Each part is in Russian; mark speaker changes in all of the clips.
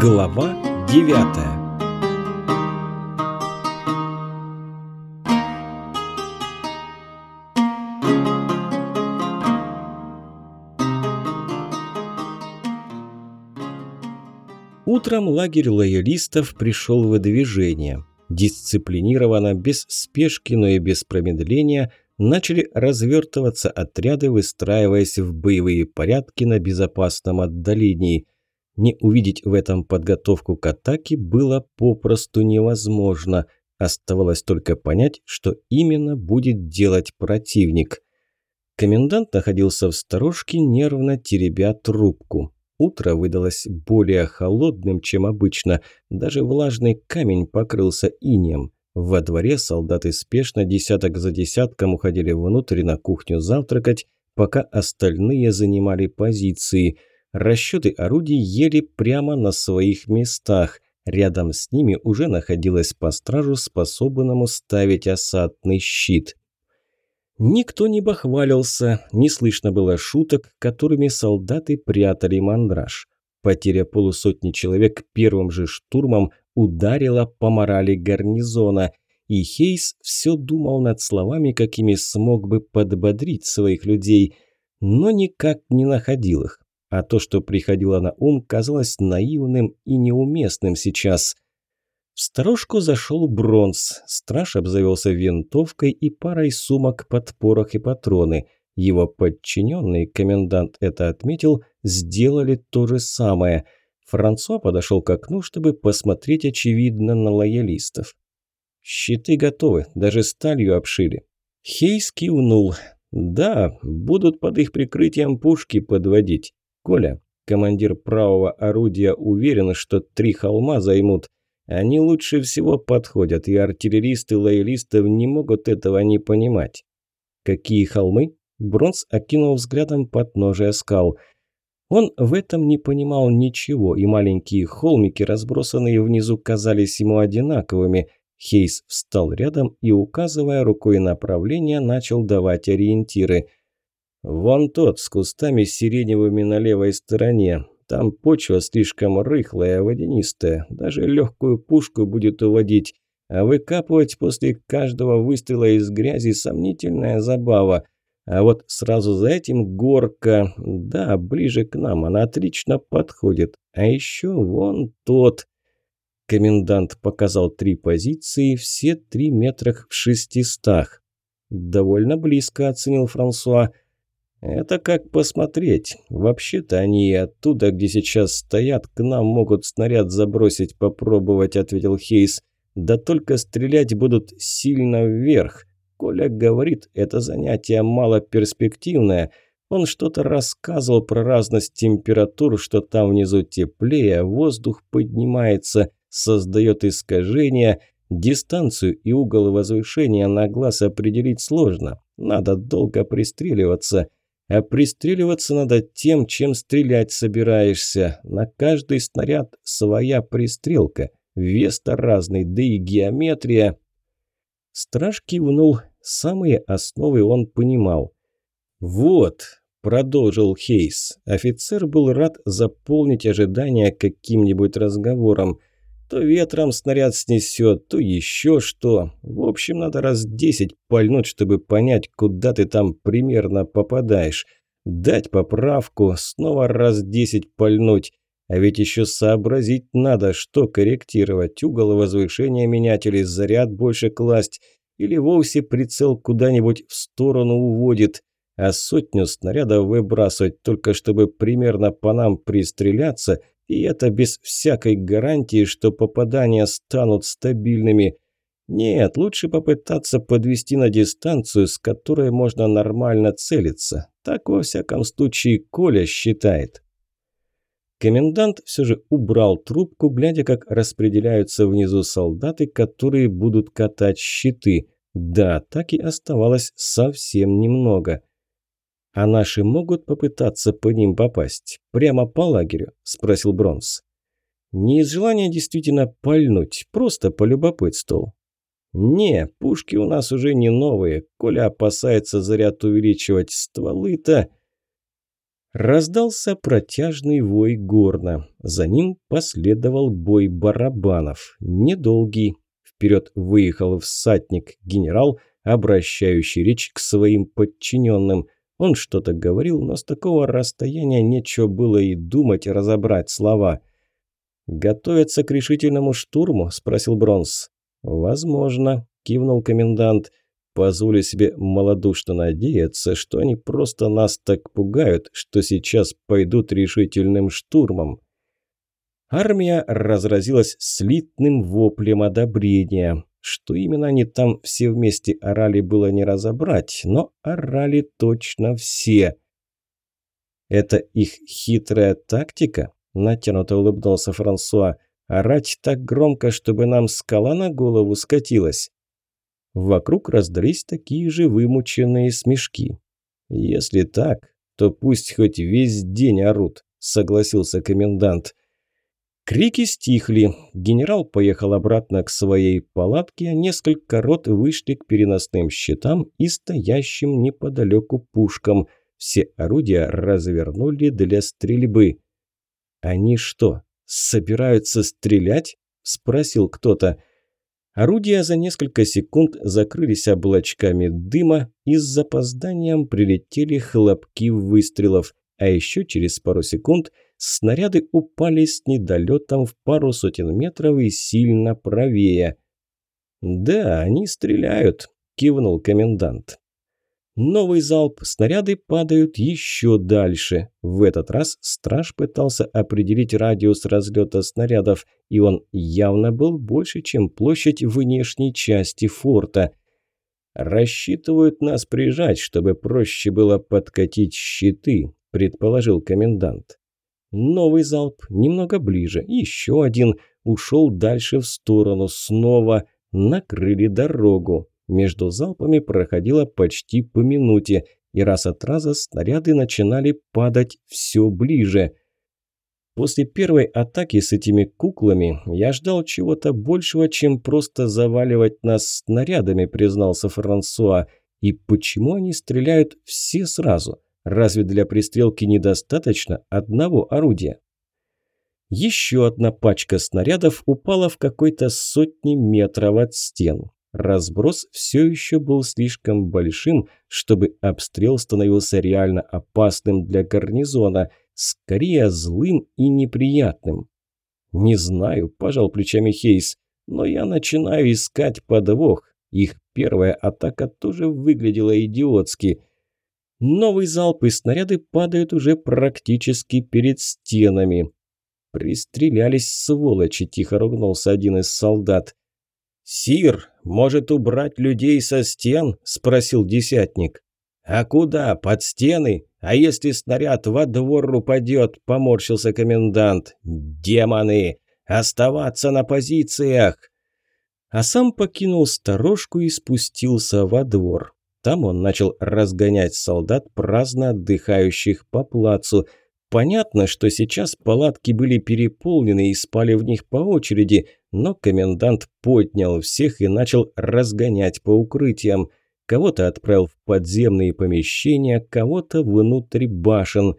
Speaker 1: Глава девятая Утром лагерь лоялистов пришел в движение. Дисциплинированно, без спешки, но и без промедления начали развертываться отряды, выстраиваясь в боевые порядки на безопасном отдалении. Не увидеть в этом подготовку к атаке было попросту невозможно. Оставалось только понять, что именно будет делать противник. Комендант находился в сторожке, нервно теребя трубку. Утро выдалось более холодным, чем обычно. Даже влажный камень покрылся инеем. Во дворе солдаты спешно десяток за десятком уходили внутрь на кухню завтракать, пока остальные занимали позиции. Расчеты орудий ели прямо на своих местах. Рядом с ними уже находилась по стражу, способному ставить осадный щит. Никто не бахвалился, не слышно было шуток, которыми солдаты прятали мандраж. Потеря полусотни человек первым же штурмом ударила по морали гарнизона, и Хейс все думал над словами, какими смог бы подбодрить своих людей, но никак не находил их. А то, что приходило на ум, казалось наивным и неуместным сейчас – в сторожку зашел Бронз. Страж обзавелся винтовкой и парой сумок под порох и патроны. Его подчиненный, комендант это отметил, сделали то же самое. Франсуа подошел к окну, чтобы посмотреть, очевидно, на лоялистов. «Щиты готовы, даже сталью обшили». Хейс кивнул. «Да, будут под их прикрытием пушки подводить. Коля, командир правого орудия, уверен, что три холма займут». Они лучше всего подходят, и артиллеристы лоялистов не могут этого не понимать. Какие холмы? Бронз окинул взглядом подножия скал. Он в этом не понимал ничего, и маленькие холмики, разбросанные внизу, казались ему одинаковыми. Хейс встал рядом и, указывая рукой направление, начал давать ориентиры. «Вон тот, с кустами сиреневыми на левой стороне. Там почва слишком рыхлая, водянистая, даже легкую пушку будет уводить, а выкапывать после каждого выстрела из грязи сомнительная забава. А вот сразу за этим горка, да, ближе к нам, она отлично подходит. А еще вон тот. Комендант показал три позиции, все три метрах в шестистах. Довольно близко оценил Франсуа. «Это как посмотреть. Вообще-то они и оттуда, где сейчас стоят, к нам могут снаряд забросить попробовать», – ответил Хейс. «Да только стрелять будут сильно вверх. Коля говорит, это занятие малоперспективное. Он что-то рассказывал про разность температур, что там внизу теплее, воздух поднимается, создает искажения». Дистанцию и угол возвышения на глаз определить сложно. Надо долго пристреливаться. А пристреливаться надо тем, чем стрелять собираешься. На каждый снаряд своя пристрелка. Вес-то разный, да и геометрия. Страж кивнул. Самые основы он понимал. «Вот», – продолжил Хейс. Офицер был рад заполнить ожидания каким-нибудь разговором – то ветром снаряд снесет, то еще что. В общем, надо раз десять пальнуть, чтобы понять, куда ты там примерно попадаешь. Дать поправку, снова раз десять пальнуть. А ведь еще сообразить надо, что корректировать, угол возвышения менять или заряд больше класть, или вовсе прицел куда-нибудь в сторону уводит, а сотню снарядов выбрасывать, только чтобы примерно по нам пристреляться – и это без всякой гарантии, что попадания станут стабильными. Нет, лучше попытаться подвести на дистанцию, с которой можно нормально целиться. Так, во всяком случае, Коля считает. Комендант все же убрал трубку, глядя, как распределяются внизу солдаты, которые будут катать щиты. Да, так и оставалось совсем немного. «А наши могут попытаться по ним попасть? Прямо по лагерю?» – спросил Бронс. «Не из желания действительно пальнуть, просто полюбопытствовал». «Не, пушки у нас уже не новые. Коля опасается заряд увеличивать стволы-то...» Раздался протяжный вой горна. За ним последовал бой барабанов. Недолгий. Вперед выехал всадник, генерал, обращающий речь к своим подчиненным. Он что-то говорил, но с такого расстояния нечего было и думать разобрать слова. «Готовятся к решительному штурму?» – спросил Бронс. «Возможно», – кивнул комендант. «Позволю себе малодушно надеяться, что они просто нас так пугают, что сейчас пойдут решительным штурмом». Армия разразилась слитным воплем одобрения. Что именно они там все вместе орали, было не разобрать, но орали точно все. «Это их хитрая тактика?» – натянуто улыбнулся Франсуа. «Орать так громко, чтобы нам скала на голову скатилась». Вокруг раздались такие же вымученные смешки. «Если так, то пусть хоть весь день орут», – согласился комендант. Крики стихли. Генерал поехал обратно к своей палатке, а несколько рот вышли к переносным щитам и стоящим неподалеку пушкам. Все орудия развернули для стрельбы. «Они что, собираются стрелять?» – спросил кто-то. Орудия за несколько секунд закрылись облачками дыма и с запозданием прилетели хлопки выстрелов, а еще через пару секунд – снаряды упали с недолетом в пару сотен метров и сильно правее. «Да, они стреляют», – кивнул комендант. Новый залп, снаряды падают еще дальше. В этот раз страж пытался определить радиус разлета снарядов, и он явно был больше, чем площадь внешней части форта. «Рассчитывают нас прижать, чтобы проще было подкатить щиты», – предположил комендант. Новый залп, немного ближе, еще один, ушел дальше в сторону, снова накрыли дорогу. Между залпами проходило почти по минуте, и раз от раза снаряды начинали падать все ближе. После первой атаки с этими куклами я ждал чего-то большего, чем просто заваливать нас снарядами, признался Франсуа. И почему они стреляют все сразу? Разве для пристрелки недостаточно одного орудия? Еще одна пачка снарядов упала в какой-то сотни метров от стен. Разброс все еще был слишком большим, чтобы обстрел становился реально опасным для гарнизона, скорее злым и неприятным. «Не знаю», – пожал плечами Хейс, – «но я начинаю искать подвох. Их первая атака тоже выглядела идиотски. Новый залп и снаряды падают уже практически перед стенами. «Пристрелялись, сволочи!» – тихо ругнулся один из солдат. «Сир, может убрать людей со стен?» – спросил десятник. «А куда? Под стены? А если снаряд во двор упадет?» – поморщился комендант. «Демоны! Оставаться на позициях!» А сам покинул сторожку и спустился во двор. Там он начал разгонять солдат, праздно отдыхающих по плацу. Понятно, что сейчас палатки были переполнены и спали в них по очереди, но комендант поднял всех и начал разгонять по укрытиям. Кого-то отправил в подземные помещения, кого-то внутрь башен.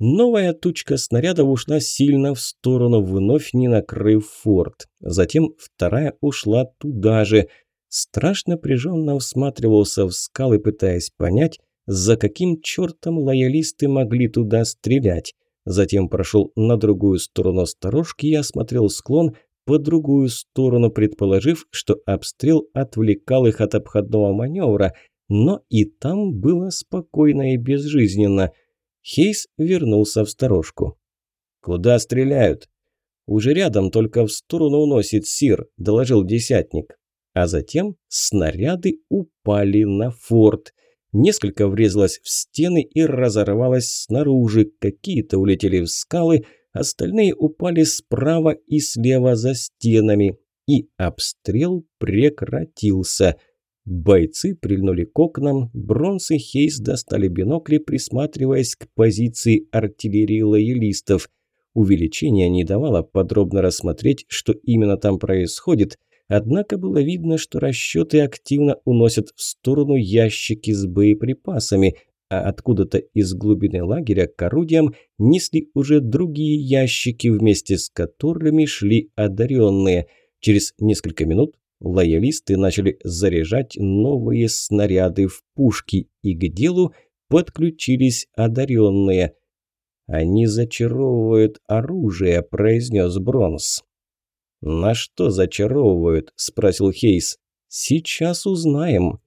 Speaker 1: Новая тучка снарядов ушла сильно в сторону, вновь не накрыв форт. Затем вторая ушла туда же – Страж напряженно всматривался в скалы, пытаясь понять, за каким чертом лоялисты могли туда стрелять. Затем прошел на другую сторону сторожки и осмотрел склон по другую сторону, предположив, что обстрел отвлекал их от обходного маневра, но и там было спокойно и безжизненно. Хейс вернулся в сторожку. «Куда стреляют?» «Уже рядом, только в сторону уносит Сир», – доложил десятник. А затем снаряды упали на форт. Несколько врезалось в стены и разорвалось снаружи, какие-то улетели в скалы, остальные упали справа и слева за стенами. И обстрел прекратился. Бойцы прильнули к окнам, Бронс и Хейс достали бинокли, присматриваясь к позиции артиллерии лоялистов. Увеличение не давало подробно рассмотреть, что именно там происходит – Однако было видно, что расчеты активно уносят в сторону ящики с боеприпасами, а откуда-то из глубины лагеря к орудиям несли уже другие ящики, вместе с которыми шли одаренные. Через несколько минут лоялисты начали заряжать новые снаряды в пушки, и к делу подключились одаренные. «Они зачаровывают оружие», – произнес Бронс. «На что зачаровывают?» – спросил Хейс. «Сейчас узнаем».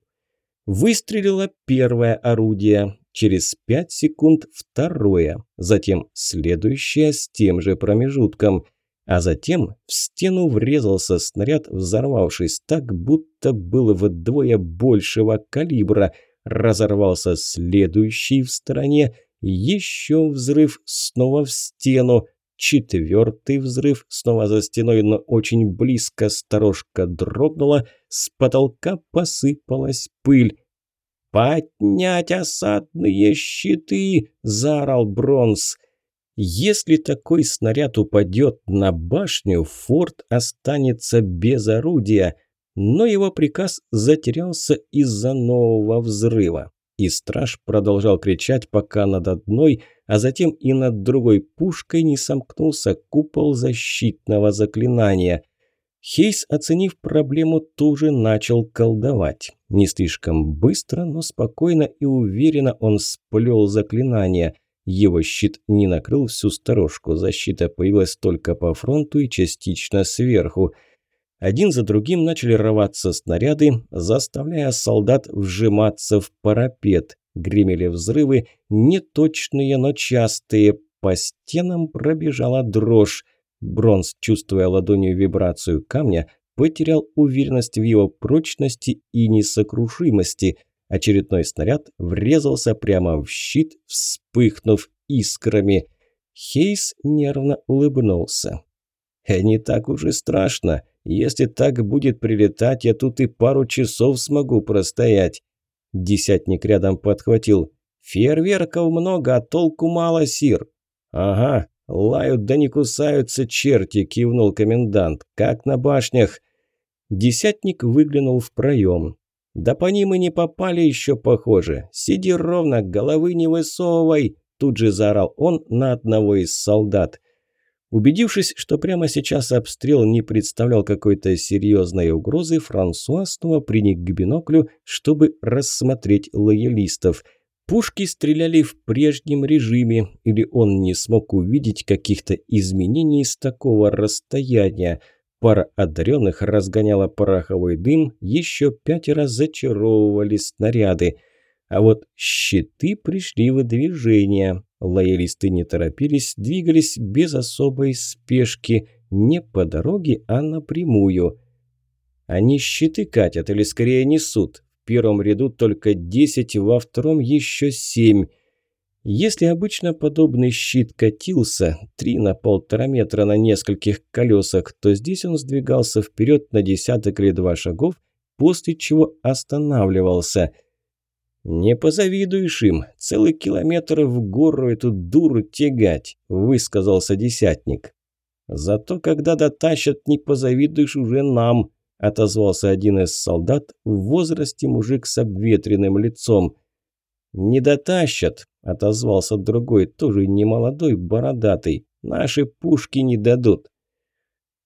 Speaker 1: Выстрелило первое орудие, через пять секунд второе, затем следующее с тем же промежутком. А затем в стену врезался снаряд, взорвавшись так, будто был вдвое большего калибра. Разорвался следующий в стороне, еще взрыв снова в стену. Четвертый взрыв, снова за стеной, но очень близко сторожка дрогнула, с потолка посыпалась пыль. «Поднять осадные щиты!» – заорал Бронз. Если такой снаряд упадет на башню, форт останется без орудия, но его приказ затерялся из-за нового взрыва. И страж продолжал кричать, пока над одной, а затем и над другой пушкой не сомкнулся купол защитного заклинания. Хейс, оценив проблему, тоже начал колдовать. Не слишком быстро, но спокойно и уверенно он сплел заклинание. Его щит не накрыл всю сторожку, защита появилась только по фронту и частично сверху – один за другим начали рваться снаряды, заставляя солдат вжиматься в парапет. Гремели взрывы, неточные, но частые. По стенам пробежала дрожь. Бронз, чувствуя ладонью вибрацию камня, потерял уверенность в его прочности и несокрушимости. Очередной снаряд врезался прямо в щит, вспыхнув искрами. Хейс нервно улыбнулся. «Не так уж и страшно. Если так будет прилетать, я тут и пару часов смогу простоять». Десятник рядом подхватил. «Фейерверков много, а толку мало, сир». «Ага, лают да не кусаются черти», – кивнул комендант. «Как на башнях». Десятник выглянул в проем. «Да по ним и не попали еще, похоже. Сиди ровно, головы не высовывай!» Тут же заорал он на одного из солдат. Убедившись, что прямо сейчас обстрел не представлял какой-то серьезной угрозы, Франсуа снова приник к биноклю, чтобы рассмотреть лоялистов. Пушки стреляли в прежнем режиме, или он не смог увидеть каких-то изменений с такого расстояния. Пара одаренных разгоняла пороховой дым, еще пятеро зачаровывали снаряды. А вот щиты пришли в движение. Лоялисты не торопились, двигались без особой спешки, не по дороге, а напрямую. Они щиты катят или скорее несут. В первом ряду только 10, во втором еще 7. Если обычно подобный щит катился 3 на полтора метра на нескольких колесах, то здесь он сдвигался вперед на десяток или два шагов, после чего останавливался – «Не позавидуешь им, целый километр в гору эту дуру тягать», – высказался десятник. «Зато когда дотащат, не позавидуешь уже нам», – отозвался один из солдат, в возрасте мужик с обветренным лицом. «Не дотащат», – отозвался другой, тоже немолодой, бородатый. «Наши пушки не дадут».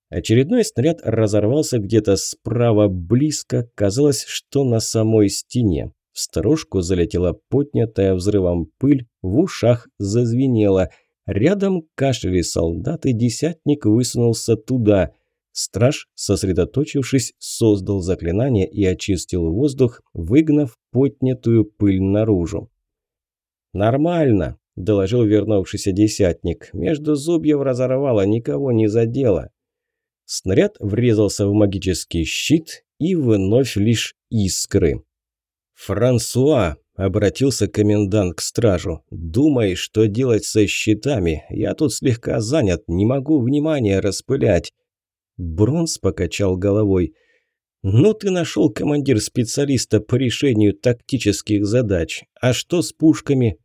Speaker 1: Очередной снаряд разорвался где-то справа близко, казалось, что на самой стене. В залетела поднятая взрывом пыль, в ушах зазвенело. Рядом кашляли солдаты, десятник высунулся туда. Страж, сосредоточившись, создал заклинание и очистил воздух, выгнав поднятую пыль наружу. «Нормально», – доложил вернувшийся десятник. «Между зубьев разорвало, никого не задело». Снаряд врезался в магический щит и вновь лишь искры. «Франсуа!» – обратился комендант к стражу. «Думай, что делать со щитами. Я тут слегка занят, не могу внимания распылять». Бронз покачал головой. «Ну ты нашел командир специалиста по решению тактических задач. А что с пушками?»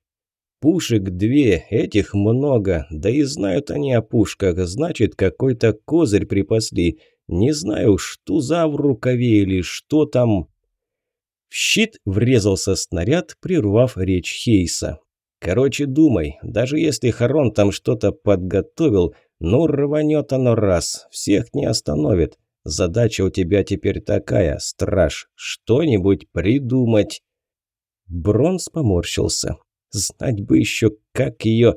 Speaker 1: «Пушек две, этих много. Да и знают они о пушках. Значит, какой-то козырь припасли. Не знаю, что за в рукаве или что там, В щит врезался снаряд, прервав речь Хейса. «Короче, думай, даже если Харон там что-то подготовил, ну рванет оно раз, всех не остановит. Задача у тебя теперь такая, страж, что-нибудь придумать». Бронз поморщился. Знать бы еще, как ее...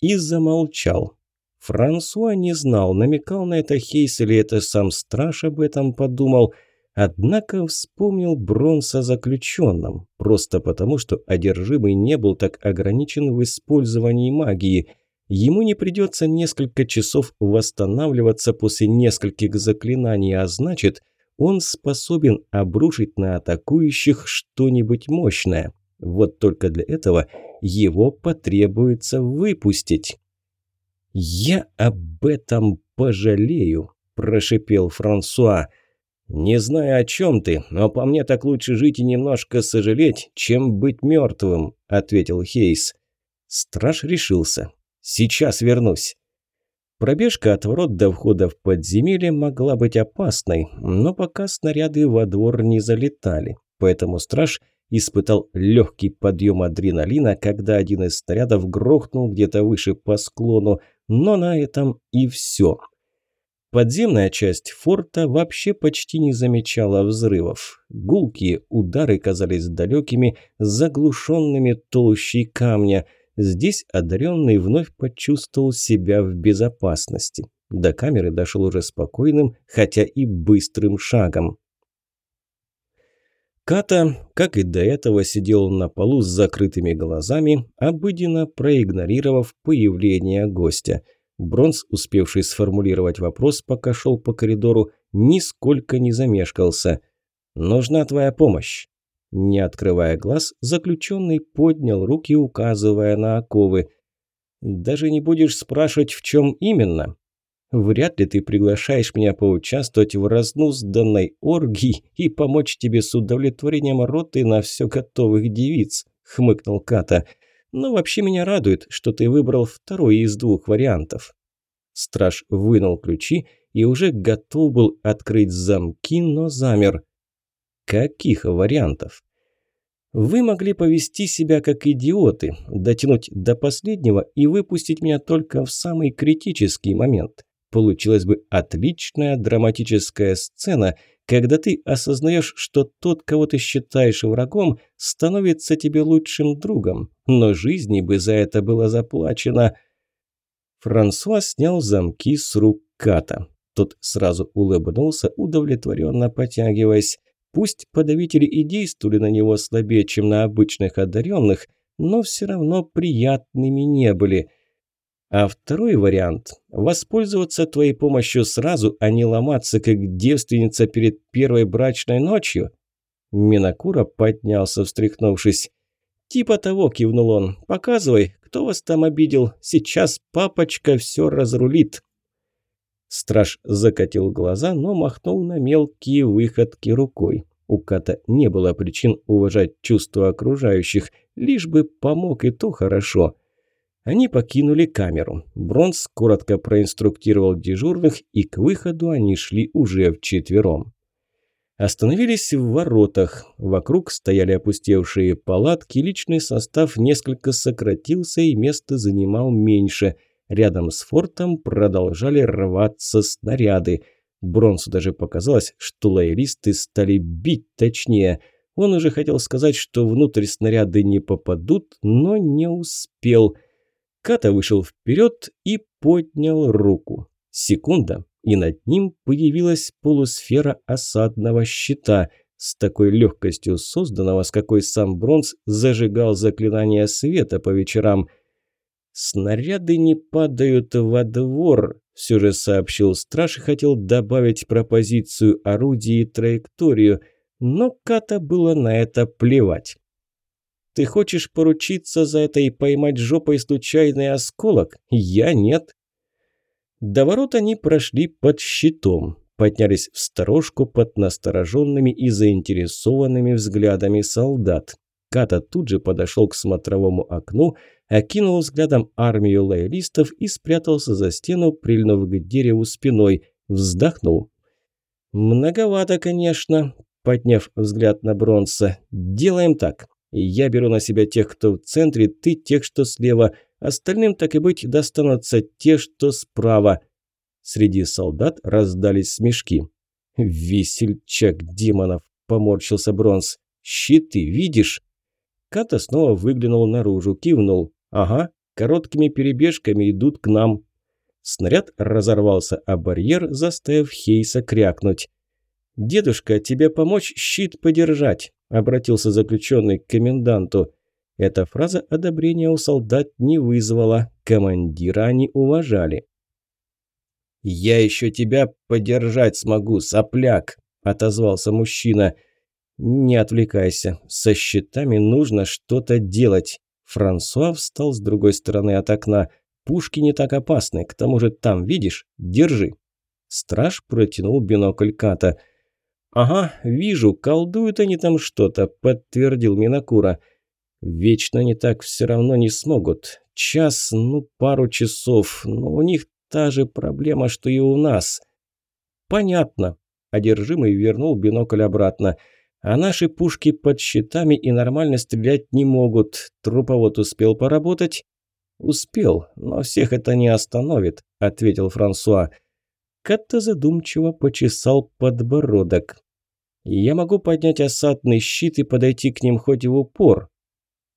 Speaker 1: И замолчал. Франсуа не знал, намекал на это Хейс или это сам страж об этом подумал, однако вспомнил Бронса заключенным, просто потому, что одержимый не был так ограничен в использовании магии. Ему не придется несколько часов восстанавливаться после нескольких заклинаний, а значит, он способен обрушить на атакующих что-нибудь мощное. Вот только для этого его потребуется выпустить. «Я об этом пожалею», – прошипел Франсуа. «Не знаю, о чем ты, но по мне так лучше жить и немножко сожалеть, чем быть мертвым», – ответил Хейс. Страж решился. «Сейчас вернусь». Пробежка от ворот до входа в подземелье могла быть опасной, но пока снаряды во двор не залетали, поэтому страж испытал легкий подъем адреналина, когда один из снарядов грохнул где-то выше по склону, но на этом и все. Подземная часть форта вообще почти не замечала взрывов. Гулкие удары казались далекими, заглушенными толщей камня. Здесь одаренный вновь почувствовал себя в безопасности. До камеры дошел уже спокойным, хотя и быстрым шагом. Ката, как и до этого, сидел на полу с закрытыми глазами, обыденно проигнорировав появление гостя. Бронз, успевший сформулировать вопрос, пока шел по коридору, нисколько не замешкался. «Нужна твоя помощь». Не открывая глаз, заключенный поднял руки, указывая на оковы. «Даже не будешь спрашивать, в чем именно?» Вряд ли ты приглашаешь меня поучаствовать в разнузданной оргии и помочь тебе с удовлетворением роты на все готовых девиц», – хмыкнул Ката. «Но вообще меня радует, что ты выбрал второй из двух вариантов». Страж вынул ключи и уже готов был открыть замки, но замер. «Каких вариантов?» Вы могли повести себя как идиоты, дотянуть до последнего и выпустить меня только в самый критический момент получилась бы отличная драматическая сцена, когда ты осознаешь, что тот, кого ты считаешь врагом, становится тебе лучшим другом, но жизни бы за это было заплачено. Франсуа снял замки с рук Ката. Тот сразу улыбнулся, удовлетворенно потягиваясь. Пусть подавители и действовали на него слабее, чем на обычных одаренных, но все равно приятными не были – а второй вариант – воспользоваться твоей помощью сразу, а не ломаться, как девственница перед первой брачной ночью. Минакура поднялся, встряхнувшись. «Типа того», – кивнул он. «Показывай, кто вас там обидел. Сейчас папочка все разрулит». Страж закатил глаза, но махнул на мелкие выходки рукой. У Ката не было причин уважать чувства окружающих, лишь бы помог и то хорошо. Они покинули камеру. Бронз коротко проинструктировал дежурных, и к выходу они шли уже вчетвером. Остановились в воротах. Вокруг стояли опустевшие палатки, личный состав несколько сократился и место занимал меньше. Рядом с фортом продолжали рваться снаряды. Бронзу даже показалось, что лоялисты стали бить точнее. Он уже хотел сказать, что внутрь снаряды не попадут, но не успел – Ката вышел вперед и поднял руку. Секунда, и над ним появилась полусфера осадного щита, с такой легкостью созданного, с какой сам Бронз зажигал заклинания света по вечерам. «Снаряды не падают во двор», – все же сообщил страж и хотел добавить пропозицию орудия и траекторию, но Ката было на это плевать. Ты хочешь поручиться за это и поймать жопой случайный осколок? Я нет. До ворот они прошли под щитом, поднялись в сторожку под настороженными и заинтересованными взглядами солдат. Ката тут же подошел к смотровому окну, окинул взглядом армию лоялистов и спрятался за стену, прильнув к дереву спиной, вздохнул. «Многовато, конечно. подняв взгляд на Бронса. «Делаем так. Я беру на себя тех, кто в центре, ты тех, что слева. Остальным, так и быть, достанутся те, что справа». Среди солдат раздались смешки. «Весельчак демонов!» – поморщился Бронс. «Щиты видишь?» Ката снова выглянул наружу, кивнул. «Ага, короткими перебежками идут к нам». Снаряд разорвался о барьер, заставив Хейса крякнуть. «Дедушка, тебе помочь щит подержать?» – обратился заключенный к коменданту. Эта фраза одобрения у солдат не вызвала, командира они уважали. «Я еще тебя подержать смогу, сопляк!» – отозвался мужчина. «Не отвлекайся, со щитами нужно что-то делать». Франсуа встал с другой стороны от окна. «Пушки не так опасны, к тому же там, видишь? Держи». Страж протянул бинокль Ката – «Ага, вижу, колдуют они там что-то», – подтвердил Минакура. «Вечно не так все равно не смогут. Час, ну, пару часов, но у них та же проблема, что и у нас». «Понятно». Одержимый вернул бинокль обратно. «А наши пушки под щитами и нормально стрелять не могут. Труповод успел поработать?» «Успел, но всех это не остановит», – ответил Франсуа. Катта задумчиво почесал подбородок. «Я могу поднять осадный щит и подойти к ним хоть в упор».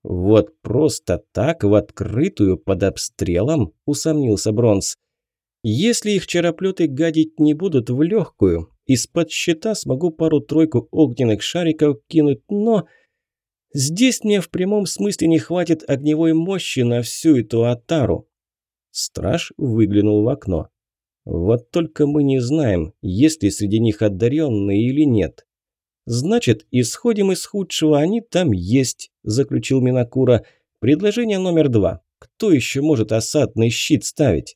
Speaker 1: «Вот просто так, в открытую, под обстрелом?» – усомнился Бронз. «Если их чероплеты гадить не будут в легкую, из-под щита смогу пару-тройку огненных шариков кинуть, но...» Здесь мне в прямом смысле не хватит огневой мощи на всю эту атару. Страж выглянул в окно. Вот только мы не знаем, есть ли среди них одаренные или нет. Значит, исходим из худшего, они там есть, заключил Минакура. Предложение номер два. Кто еще может осадный щит ставить?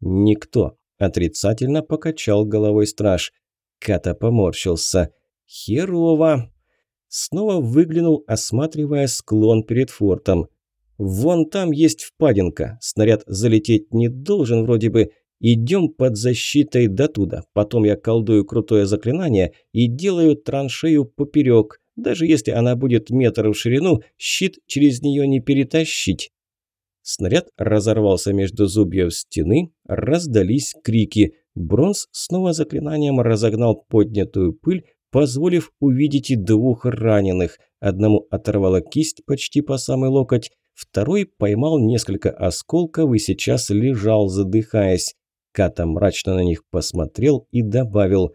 Speaker 1: Никто. Отрицательно покачал головой страж. Ката поморщился. Херово. Снова выглянул, осматривая склон перед фортом. Вон там есть впадинка. Снаряд залететь не должен вроде бы. Идем под защитой до туда. Потом я колдую крутое заклинание и делаю траншею поперек. Даже если она будет метр в ширину, щит через нее не перетащить. Снаряд разорвался между зубьев стены, раздались крики. Бронз снова заклинанием разогнал поднятую пыль, позволив увидеть и двух раненых. Одному оторвало кисть почти по самый локоть, второй поймал несколько осколков и сейчас лежал, задыхаясь. Ката мрачно на них посмотрел и добавил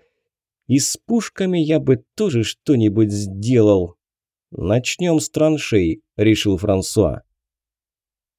Speaker 1: «И с пушками я бы тоже что-нибудь сделал». «Начнем с траншей», – решил Франсуа.